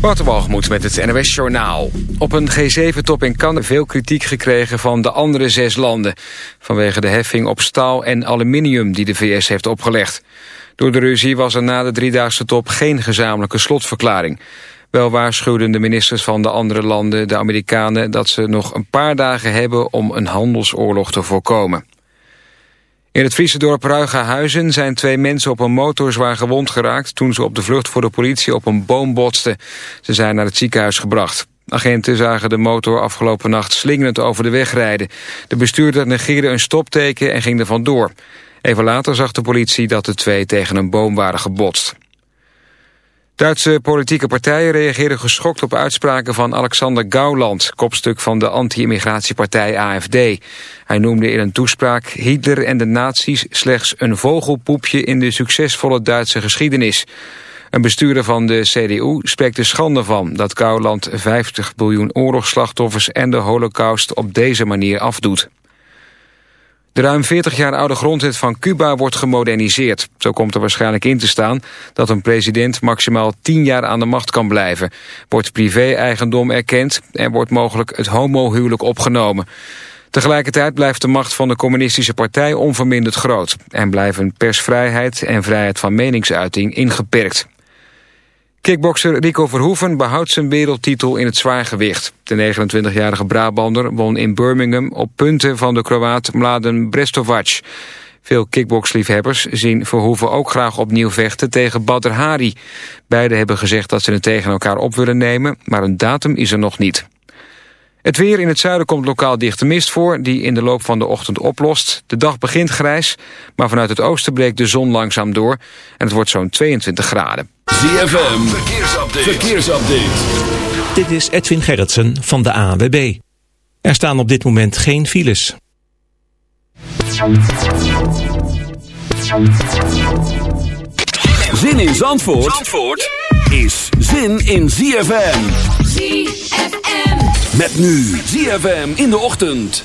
Waterbalgemoed met het NOS Journaal. Op een G7-top in Cannes veel kritiek gekregen van de andere zes landen... vanwege de heffing op staal en aluminium die de VS heeft opgelegd. Door de ruzie was er na de driedaagse top geen gezamenlijke slotverklaring. Wel waarschuwden de ministers van de andere landen, de Amerikanen... dat ze nog een paar dagen hebben om een handelsoorlog te voorkomen. In het Friese dorp Ruigahuizen zijn twee mensen op een motor zwaar gewond geraakt... toen ze op de vlucht voor de politie op een boom botsten. Ze zijn naar het ziekenhuis gebracht. Agenten zagen de motor afgelopen nacht slingerend over de weg rijden. De bestuurder negeerde een stopteken en ging er vandoor. Even later zag de politie dat de twee tegen een boom waren gebotst. Duitse politieke partijen reageerden geschokt op uitspraken van Alexander Gauland, kopstuk van de anti-immigratiepartij AFD. Hij noemde in een toespraak Hitler en de nazi's slechts een vogelpoepje in de succesvolle Duitse geschiedenis. Een bestuurder van de CDU spreekt er schande van dat Gauland 50 miljoen oorlogsslachtoffers en de holocaust op deze manier afdoet. De ruim 40 jaar oude grondwet van Cuba wordt gemoderniseerd. Zo komt er waarschijnlijk in te staan dat een president maximaal 10 jaar aan de macht kan blijven. Wordt privé-eigendom erkend en wordt mogelijk het homohuwelijk opgenomen. Tegelijkertijd blijft de macht van de communistische partij onverminderd groot... en blijven persvrijheid en vrijheid van meningsuiting ingeperkt. Kickbokser Rico Verhoeven behoudt zijn wereldtitel in het zwaargewicht. De 29-jarige Brabander won in Birmingham op punten van de Kroaat Mladen Brestovac. Veel kickboxliefhebbers zien Verhoeven ook graag opnieuw vechten tegen Badr Hari. Beiden hebben gezegd dat ze het tegen elkaar op willen nemen, maar een datum is er nog niet. Het weer in het zuiden komt lokaal dichte mist voor... die in de loop van de ochtend oplost. De dag begint grijs, maar vanuit het oosten breekt de zon langzaam door... en het wordt zo'n 22 graden. ZFM, verkeersupdate. verkeersupdate. Dit is Edwin Gerritsen van de ANWB. Er staan op dit moment geen files. Zin in Zandvoort, Zandvoort is zin in ZFM. ZFM. Met nu ZFM in de ochtend.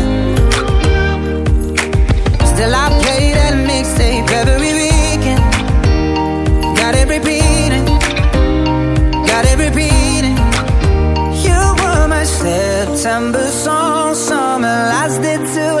September song Summer lasted too.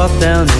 walk down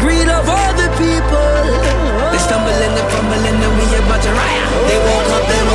greed of all the people. They stumble and they fumble and we about to riot. They woke up. come,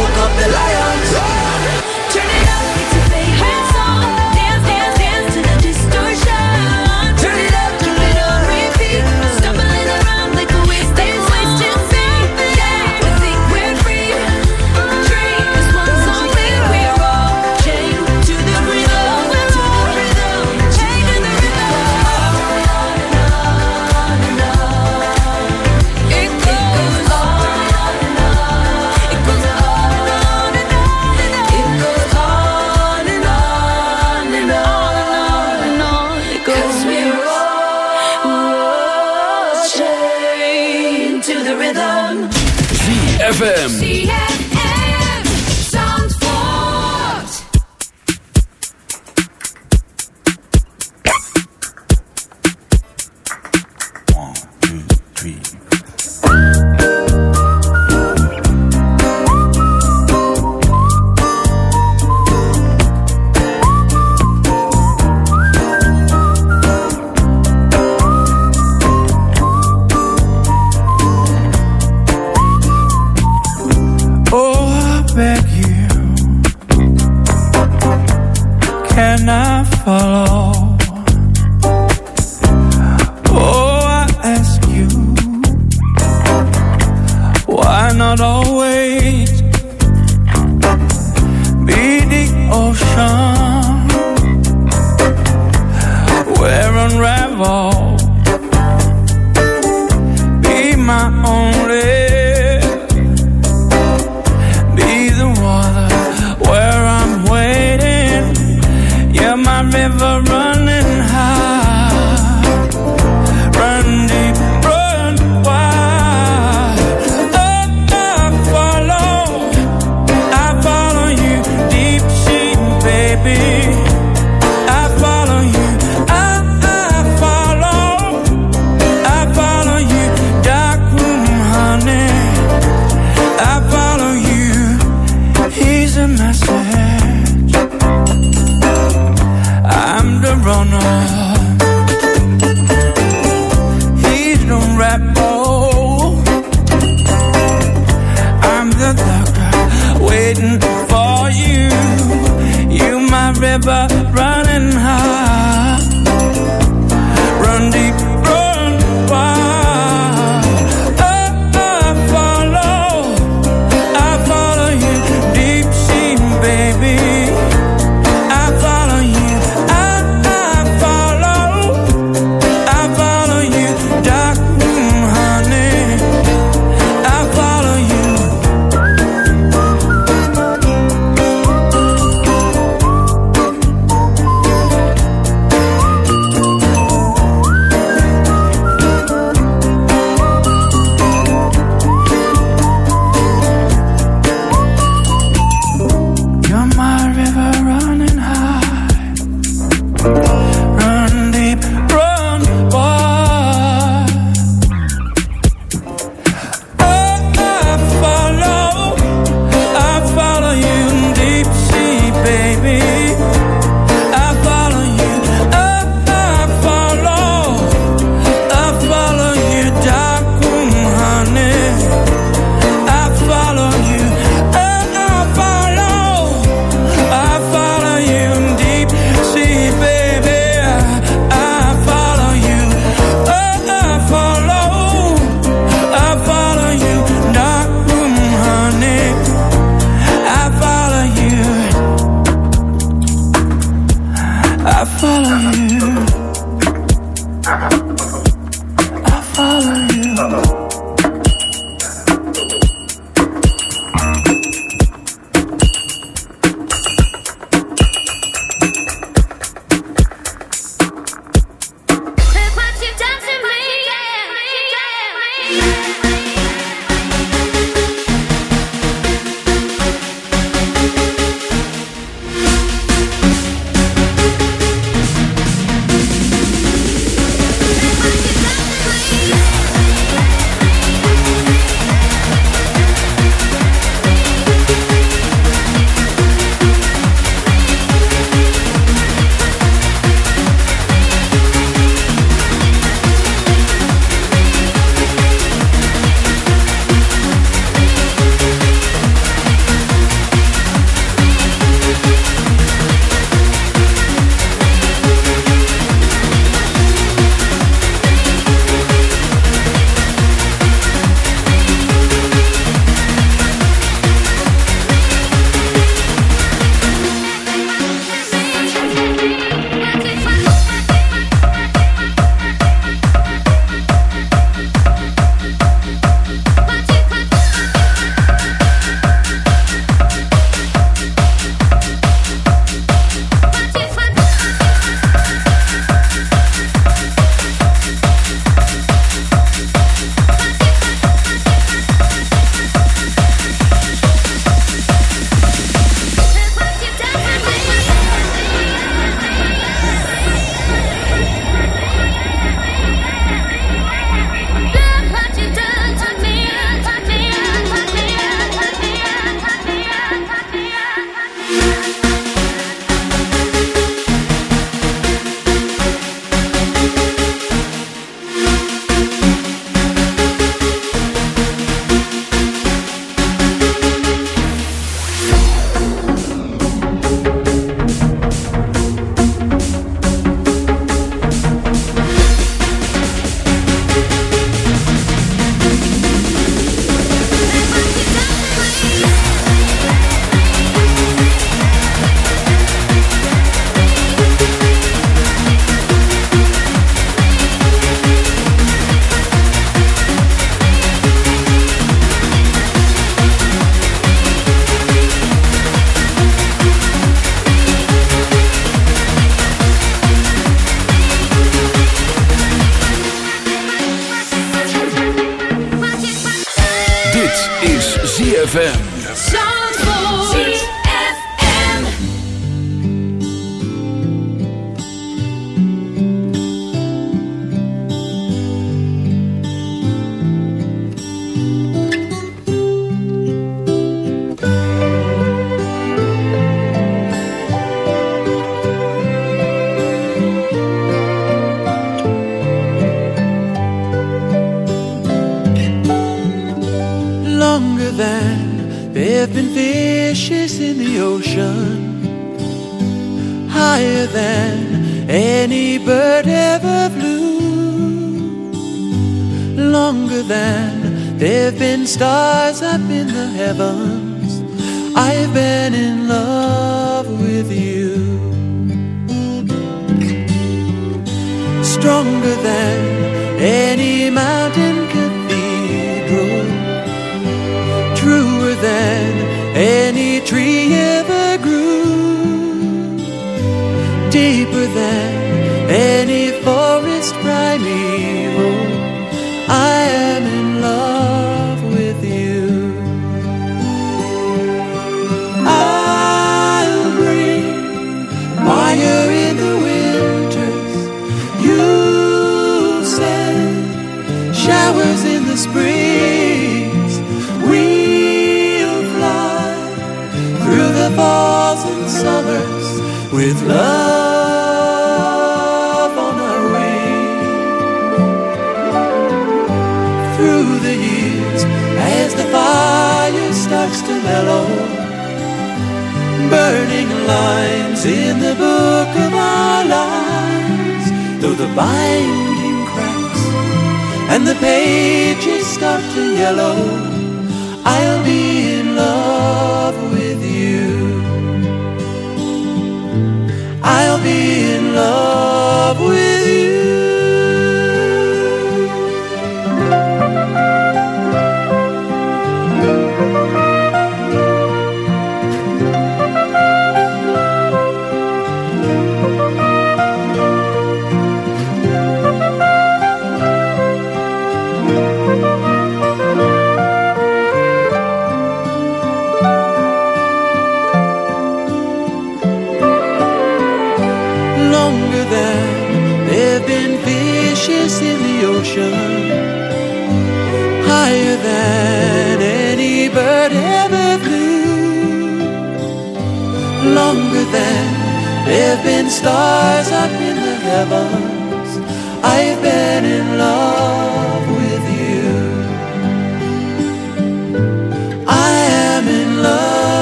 up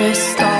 interest